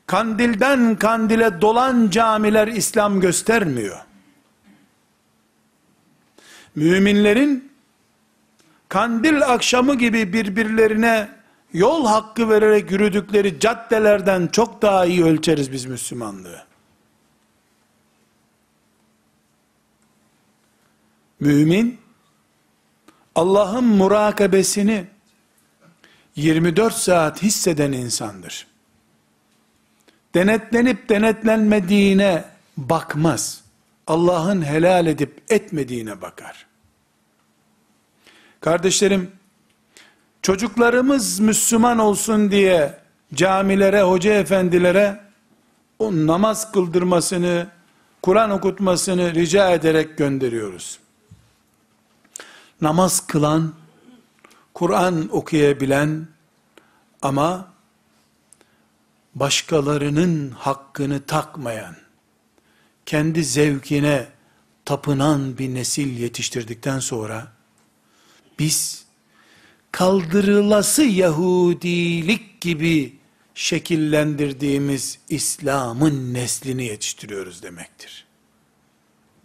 Kandilden kandile dolan camiler İslam göstermiyor. Müminlerin kandil akşamı gibi birbirlerine yol hakkı vererek yürüdükleri caddelerden çok daha iyi ölçeriz biz Müslümanlığı. Mümin, Allah'ın murakabesini 24 saat hisseden insandır. Denetlenip denetlenmediğine bakmaz. Allah'ın helal edip etmediğine bakar. Kardeşlerim, çocuklarımız Müslüman olsun diye camilere, hoca efendilere o namaz kıldırmasını, Kur'an okutmasını rica ederek gönderiyoruz. Namaz kılan, Kur'an okuyabilen ama başkalarının hakkını takmayan, kendi zevkine tapınan bir nesil yetiştirdikten sonra, biz kaldırılası Yahudilik gibi şekillendirdiğimiz İslam'ın neslini yetiştiriyoruz demektir.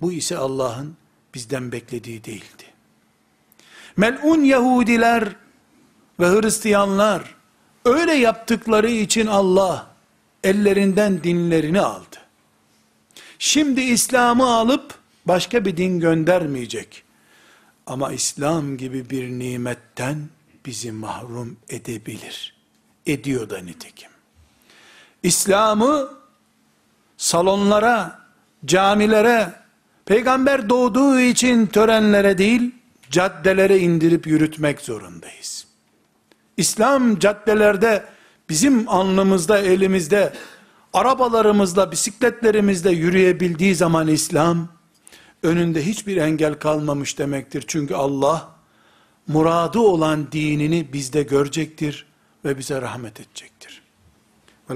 Bu ise Allah'ın bizden beklediği değildi. Mel'un Yahudiler ve Hristiyanlar Öyle yaptıkları için Allah ellerinden dinlerini aldı. Şimdi İslam'ı alıp başka bir din göndermeyecek. Ama İslam gibi bir nimetten bizi mahrum edebilir. Ediyor da nitekim. İslam'ı salonlara, camilere, peygamber doğduğu için törenlere değil, caddelere indirip yürütmek zorundayız. İslam caddelerde bizim alnımızda, elimizde, arabalarımızla, bisikletlerimizle yürüyebildiği zaman İslam, önünde hiçbir engel kalmamış demektir. Çünkü Allah, muradı olan dinini bizde görecektir ve bize rahmet edecektir.